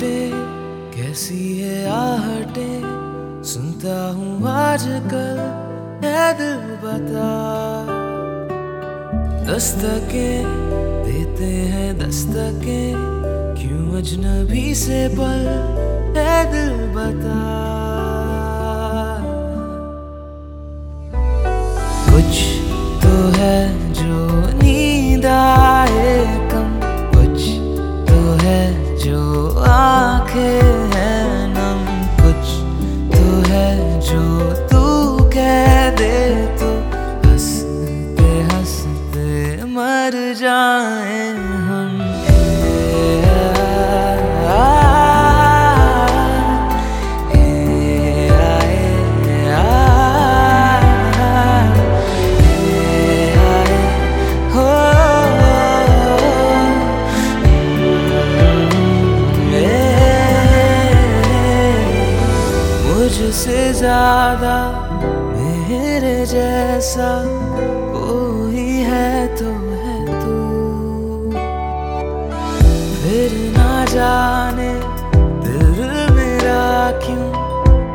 आहटे कैसी है आहटे सुनता हूँ आजकल, है दिल बता। दस्तके देते हैं दस्तके, क्यों अजनबी से पल, है दिल बता। मुझसे ज़्यादा मेरे जैसा कोई है तो जाने दिल मेरा क्यों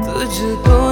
तुझको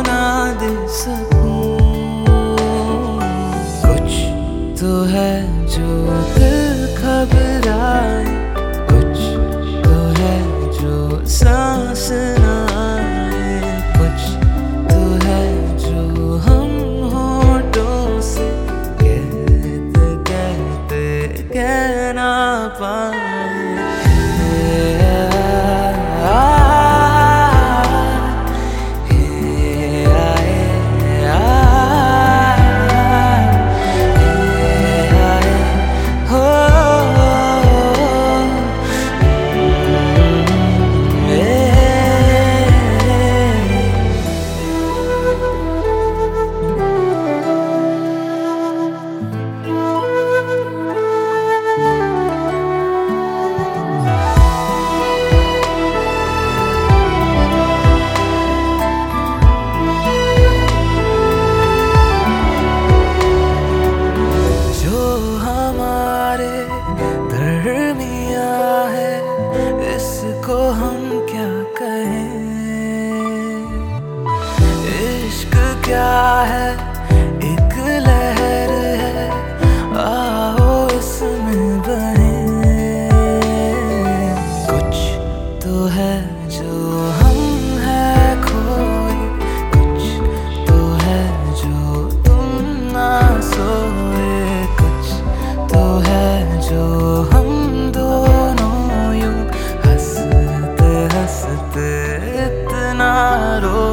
हम क्या कहें? इश्क क्या है? एक लहर है। आओ इसमें बहे। कुछ तो है जो हम इतना रो